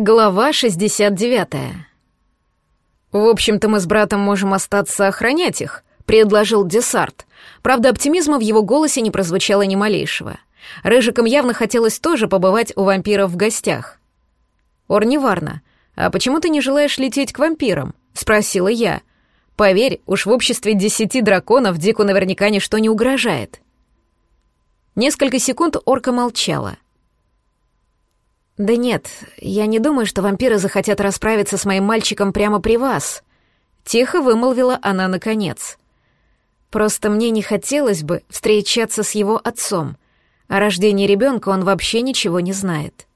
Глава 69. «В общем-то, мы с братом можем остаться охранять их», — предложил Десарт. Правда, оптимизма в его голосе не прозвучало ни малейшего. Рыжикам явно хотелось тоже побывать у вампиров в гостях. «Орниварна, а почему ты не желаешь лететь к вампирам?» — спросила я. «Поверь, уж в обществе десяти драконов Дику наверняка ничто не угрожает». Несколько секунд орка молчала — «Да нет, я не думаю, что вампиры захотят расправиться с моим мальчиком прямо при вас», — тихо вымолвила она наконец. «Просто мне не хотелось бы встречаться с его отцом. О рождении ребенка он вообще ничего не знает».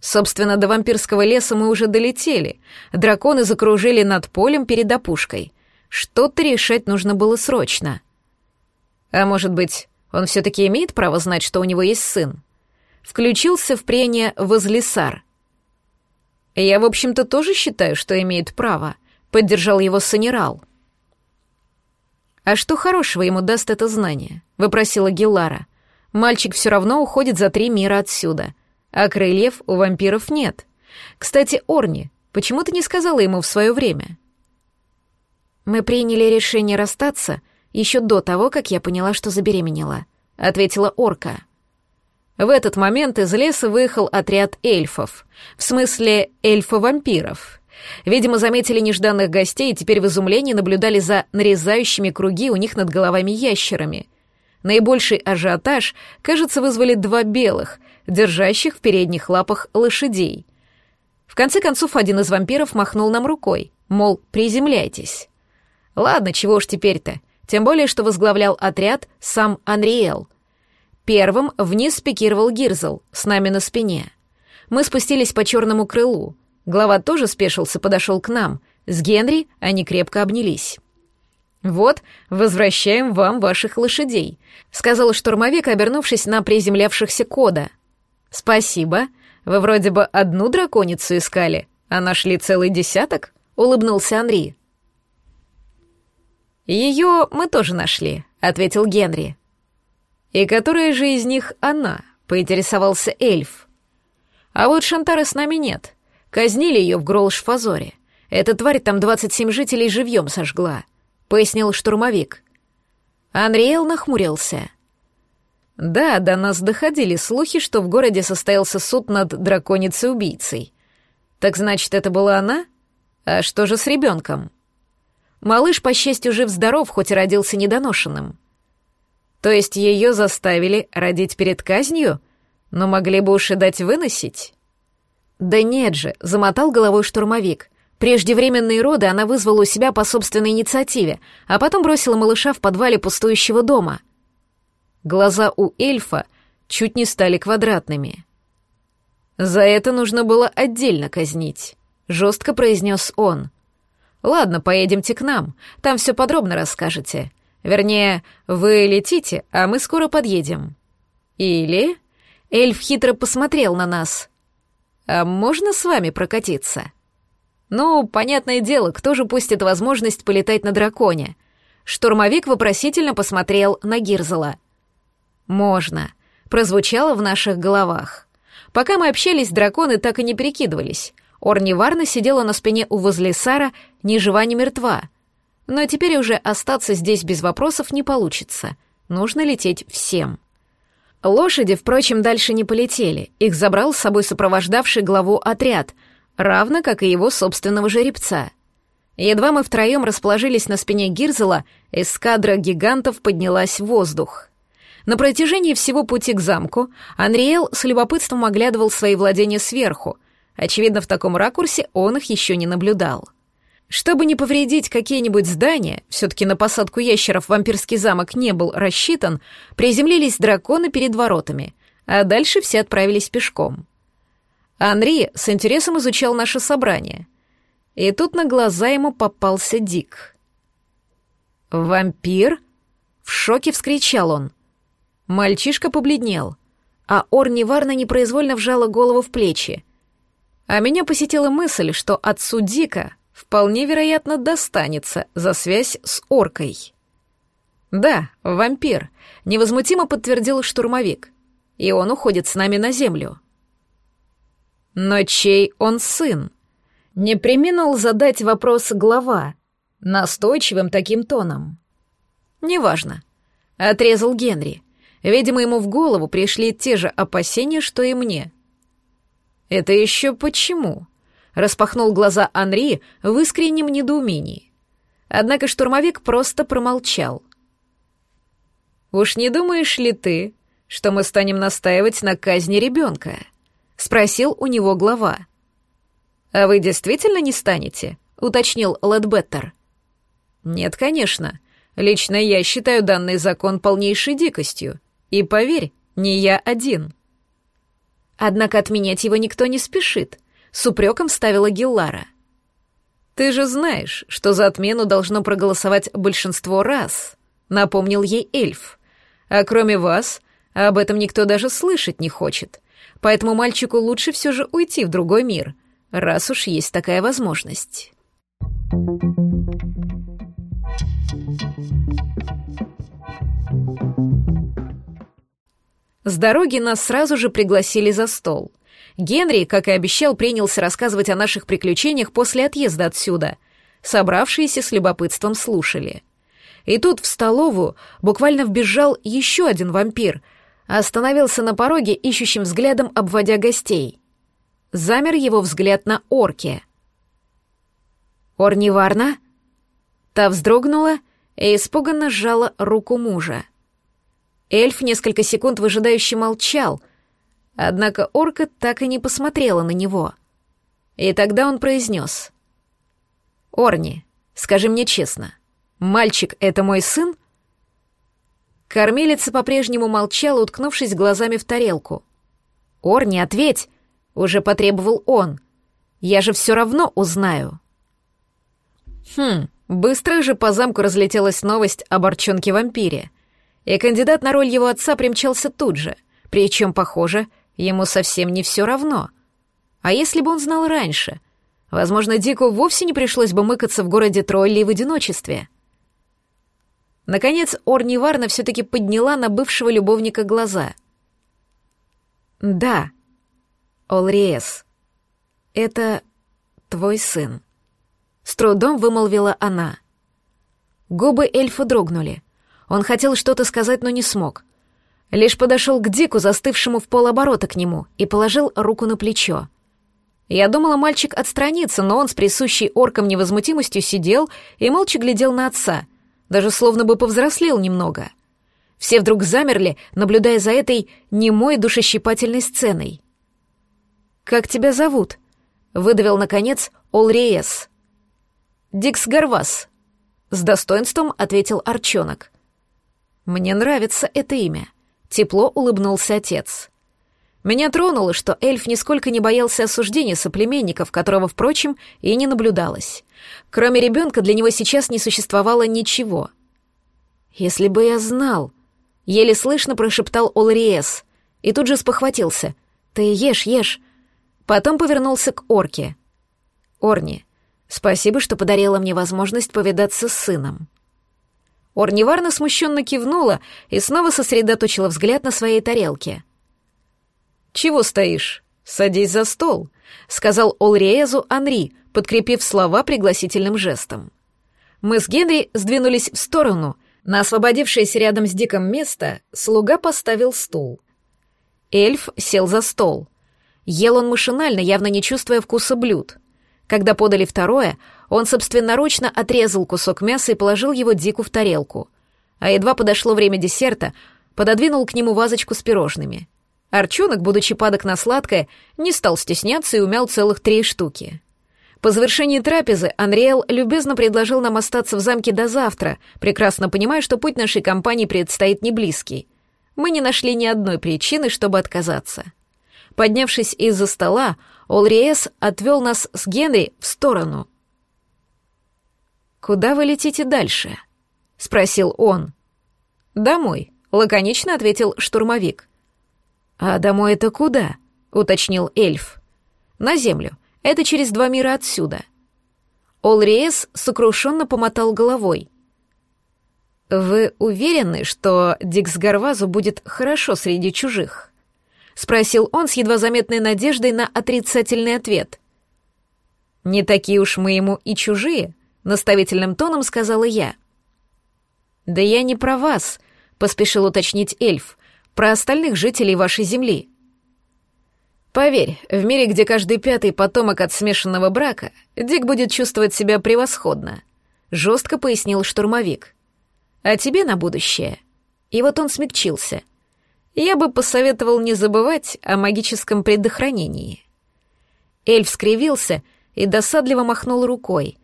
Собственно, до вампирского леса мы уже долетели. Драконы закружили над полем перед опушкой. Что-то решать нужно было срочно. А может быть, он все-таки имеет право знать, что у него есть сын? Включился в прение возлесар. «Я, в общем-то, тоже считаю, что имеет право», — поддержал его Санерал. «А что хорошего ему даст это знание?» — выпросила Геллара. «Мальчик все равно уходит за три мира отсюда, а крыльев у вампиров нет. Кстати, Орни, почему ты не сказала ему в свое время?» «Мы приняли решение расстаться еще до того, как я поняла, что забеременела», — ответила Орка. В этот момент из леса выехал отряд эльфов, в смысле эльфа-вампиров. Видимо, заметили нежданных гостей и теперь в изумлении наблюдали за нарезающими круги у них над головами ящерами. Наибольший ажиотаж, кажется, вызвали два белых, держащих в передних лапах лошадей. В конце концов, один из вампиров махнул нам рукой, мол, приземляйтесь. Ладно, чего уж теперь-то, тем более, что возглавлял отряд сам Анриэл — Первым вниз спикировал Гирзл, с нами на спине. Мы спустились по черному крылу. Глава тоже спешился, подошел к нам. С Генри они крепко обнялись. «Вот, возвращаем вам ваших лошадей», — сказал штурмовик, обернувшись на приземлявшихся кода. «Спасибо. Вы вроде бы одну драконицу искали, а нашли целый десяток?» — улыбнулся Анри. «Ее мы тоже нашли», — ответил Генри. «И которая же из них она?» — поинтересовался эльф. «А вот Шантары с нами нет. Казнили ее в Гролш-Фазоре. Эта тварь там двадцать семь жителей живьем сожгла», — пояснил штурмовик. Анриэл нахмурился. «Да, до нас доходили слухи, что в городе состоялся суд над драконицей-убийцей. Так значит, это была она? А что же с ребенком?» Малыш, по счастью, жив-здоров, хоть и родился недоношенным. То есть ее заставили родить перед казнью? Но могли бы уж и дать выносить? Да нет же, замотал головой штурмовик. Преждевременные роды она вызвала у себя по собственной инициативе, а потом бросила малыша в подвале пустующего дома. Глаза у эльфа чуть не стали квадратными. «За это нужно было отдельно казнить», — жестко произнес он. «Ладно, поедемте к нам, там все подробно расскажете. Вернее, вы летите, а мы скоро подъедем. Или... Эльф хитро посмотрел на нас. А можно с вами прокатиться? Ну, понятное дело, кто же пустит возможность полетать на драконе? Штурмовик вопросительно посмотрел на Гирзела. «Можно», — прозвучало в наших головах. Пока мы общались, драконы так и не перекидывались. Орни Варна сидела на спине у возле Сара, ни жива, ни мертва — но теперь уже остаться здесь без вопросов не получится. Нужно лететь всем. Лошади, впрочем, дальше не полетели. Их забрал с собой сопровождавший главу отряд, равно как и его собственного жеребца. Едва мы втроем расположились на спине Гирзела, эскадра гигантов поднялась в воздух. На протяжении всего пути к замку Анриэл с любопытством оглядывал свои владения сверху. Очевидно, в таком ракурсе он их еще не наблюдал. Чтобы не повредить какие-нибудь здания, все-таки на посадку ящеров вампирский замок не был рассчитан, приземлились драконы перед воротами, а дальше все отправились пешком. Анри с интересом изучал наше собрание. И тут на глаза ему попался Дик. «Вампир?» — в шоке вскричал он. Мальчишка побледнел, а Орни Варна непроизвольно вжала голову в плечи. А меня посетила мысль, что отцу Дика вполне вероятно достанется за связь с оркой. Да, вампир, невозмутимо подтвердил штурмовик. И он уходит с нами на землю. Но чей он сын? Не приминул задать вопрос глава, настойчивым таким тоном. «Неважно», — отрезал Генри. Видимо, ему в голову пришли те же опасения, что и мне. «Это еще почему?» — распахнул глаза Анри в искреннем недоумении. Однако штурмовик просто промолчал. «Уж не думаешь ли ты, что мы станем настаивать на казни ребенка?» — спросил у него глава. «А вы действительно не станете?» — уточнил Лэдбеттер. «Нет, конечно. Лично я считаю данный закон полнейшей дикостью. И поверь, не я один». Однако отменять его никто не спешит, с упреком ставила Гиллара. «Ты же знаешь, что за отмену должно проголосовать большинство раз», — напомнил ей эльф. «А кроме вас, об этом никто даже слышать не хочет. Поэтому мальчику лучше все же уйти в другой мир, раз уж есть такая возможность. С дороги нас сразу же пригласили за стол. Генри, как и обещал, принялся рассказывать о наших приключениях после отъезда отсюда. Собравшиеся с любопытством слушали. И тут в столовую буквально вбежал еще один вампир, остановился на пороге, ищущим взглядом обводя гостей замер его взгляд на орке. «Орниварна?» Та вздрогнула и испуганно сжала руку мужа. Эльф несколько секунд выжидающе молчал, однако орка так и не посмотрела на него. И тогда он произнес. «Орни, скажи мне честно, мальчик — это мой сын?» Кормилица по-прежнему молчала, уткнувшись глазами в тарелку. «Орни, ответь!» Уже потребовал он. Я же все равно узнаю. Хм, быстро же по замку разлетелась новость об Арчонке-вампире. И кандидат на роль его отца примчался тут же. Причем, похоже, ему совсем не все равно. А если бы он знал раньше? Возможно, Дику вовсе не пришлось бы мыкаться в городе Тролли в одиночестве. Наконец, Орни Варна все-таки подняла на бывшего любовника глаза. «Да», Олриес, это твой сын. С трудом вымолвила она. Губы эльфа дрогнули. Он хотел что-то сказать, но не смог. Лишь подошел к Дику, застывшему в полоборота к нему, и положил руку на плечо. Я думала, мальчик отстранится, но он с присущей орком невозмутимостью сидел и молча глядел на отца, даже словно бы повзрослел немного. Все вдруг замерли, наблюдая за этой немой душещипательной сценой. «Как тебя зовут?» — выдавил, наконец, Олриес. «Дикс Гарвас», — с достоинством ответил Арчонок. «Мне нравится это имя», — тепло улыбнулся отец. Меня тронуло, что эльф нисколько не боялся осуждения соплеменников, которого, впрочем, и не наблюдалось. Кроме ребенка для него сейчас не существовало ничего. «Если бы я знал», — еле слышно прошептал Олриес, и тут же спохватился. «Ты ешь, ешь, Потом повернулся к Орке. «Орни, спасибо, что подарила мне возможность повидаться с сыном». Орни Варна смущенно кивнула и снова сосредоточила взгляд на своей тарелке. «Чего стоишь? Садись за стол», — сказал Олриезу Анри, подкрепив слова пригласительным жестом. Мы с Генри сдвинулись в сторону. На освободившееся рядом с Диком место слуга поставил стул. Эльф сел за стол. Ел он машинально, явно не чувствуя вкуса блюд. Когда подали второе, он собственноручно отрезал кусок мяса и положил его Дику в тарелку. А едва подошло время десерта, пододвинул к нему вазочку с пирожными. Арчонок, будучи падок на сладкое, не стал стесняться и умял целых три штуки. По завершении трапезы Анриэл любезно предложил нам остаться в замке до завтра, прекрасно понимая, что путь нашей компании предстоит не близкий. Мы не нашли ни одной причины, чтобы отказаться. Поднявшись из-за стола, Олриес отвел нас с Генри в сторону. «Куда вы летите дальше?» — спросил он. «Домой», — лаконично ответил штурмовик. «А домой это куда?» — уточнил эльф. «На землю. Это через два мира отсюда». Олриес сокрушенно помотал головой. «Вы уверены, что Дикс Гарвазу будет хорошо среди чужих?» — спросил он с едва заметной надеждой на отрицательный ответ. «Не такие уж мы ему и чужие», — наставительным тоном сказала я. «Да я не про вас», — поспешил уточнить эльф, — «про остальных жителей вашей земли». Поверь, в мире, где каждый пятый потомок от смешанного брака, Дик будет чувствовать себя превосходно, жестко пояснил штурмовик. А тебе на будущее. И вот он смягчился. Я бы посоветовал не забывать о магическом предохранении. Эльф скривился и досадливо махнул рукой.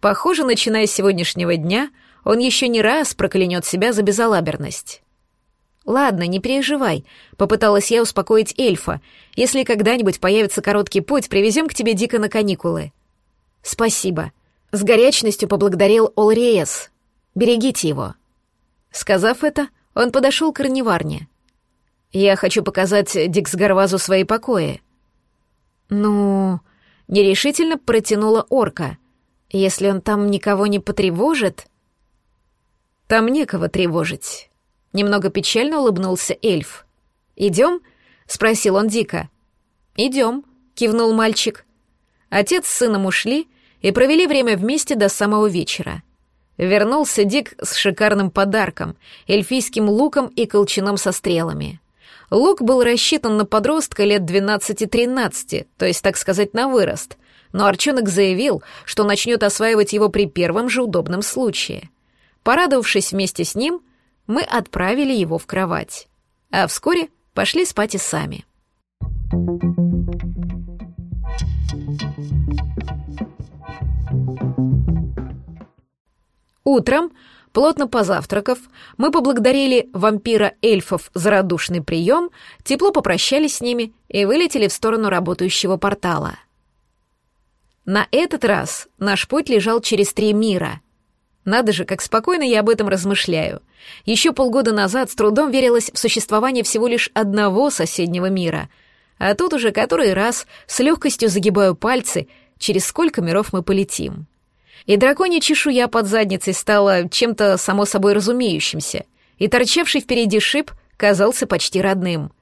Похоже, начиная с сегодняшнего дня, он еще не раз проклянет себя за безалаберность. «Ладно, не переживай», — попыталась я успокоить эльфа. «Если когда-нибудь появится короткий путь, привезем к тебе Дика на каникулы». «Спасибо». С горячностью поблагодарил Олриес. «Берегите его». Сказав это, он подошел к корневарне. «Я хочу показать Диксгарвазу свои покои». «Ну...» — нерешительно протянула орка. «Если он там никого не потревожит...» «Там некого тревожить». Немного печально улыбнулся эльф. «Идем?» — спросил он дико. «Идем», — кивнул мальчик. Отец с сыном ушли и провели время вместе до самого вечера. Вернулся Дик с шикарным подарком — эльфийским луком и колчаном со стрелами. Лук был рассчитан на подростка лет 12-13, то есть, так сказать, на вырост, но Арчонок заявил, что начнет осваивать его при первом же удобном случае. Порадовавшись вместе с ним — мы отправили его в кровать, а вскоре пошли спать и сами. Утром, плотно позавтракав, мы поблагодарили вампира-эльфов за радушный прием, тепло попрощались с ними и вылетели в сторону работающего портала. На этот раз наш путь лежал через три мира, надо же, как спокойно я об этом размышляю. Еще полгода назад с трудом верилось в существование всего лишь одного соседнего мира. А тут уже который раз с легкостью загибаю пальцы, через сколько миров мы полетим. И драконья чешуя под задницей стала чем-то само собой разумеющимся, и торчавший впереди шип казался почти родным.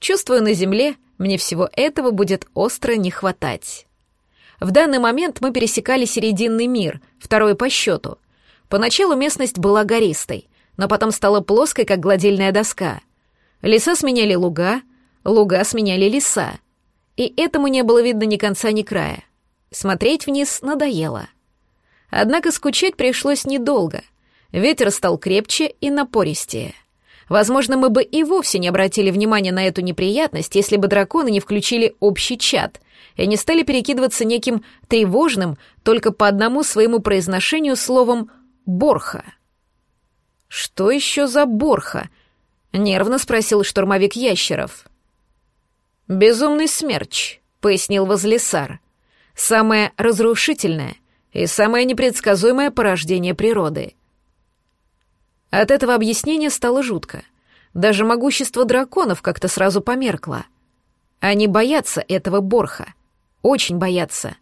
Чувствую, на земле мне всего этого будет остро не хватать. В данный момент мы пересекали серединный мир, второй по счету — Поначалу местность была гористой, но потом стала плоской, как гладильная доска. Леса сменяли луга, луга сменяли леса. И этому не было видно ни конца, ни края. Смотреть вниз надоело. Однако скучать пришлось недолго. Ветер стал крепче и напористее. Возможно, мы бы и вовсе не обратили внимания на эту неприятность, если бы драконы не включили общий чат и не стали перекидываться неким тревожным, только по одному своему произношению словом Борха. Что еще за Борха? Нервно спросил штурмовик Ящеров. Безумный смерч, пояснил Возлесар. Самое разрушительное и самое непредсказуемое порождение природы. От этого объяснения стало жутко. Даже могущество драконов как-то сразу померкло. Они боятся этого Борха. Очень боятся.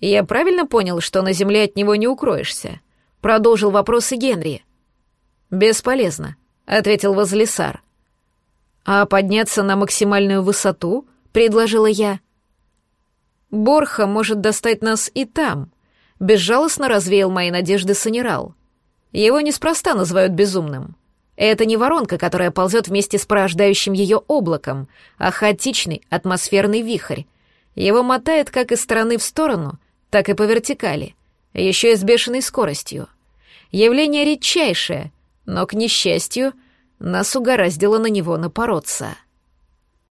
«Я правильно понял, что на земле от него не укроешься?» Продолжил вопросы Генри. «Бесполезно», — ответил Возлесар. «А подняться на максимальную высоту?» — предложила я. «Борха может достать нас и там», — безжалостно развеял мои надежды Санерал. «Его неспроста называют безумным. Это не воронка, которая ползет вместе с порождающим ее облаком, а хаотичный атмосферный вихрь. Его мотает как из стороны в сторону, так и по вертикали, еще и с бешеной скоростью. Явление редчайшее, но, к несчастью, нас угораздило на него напороться.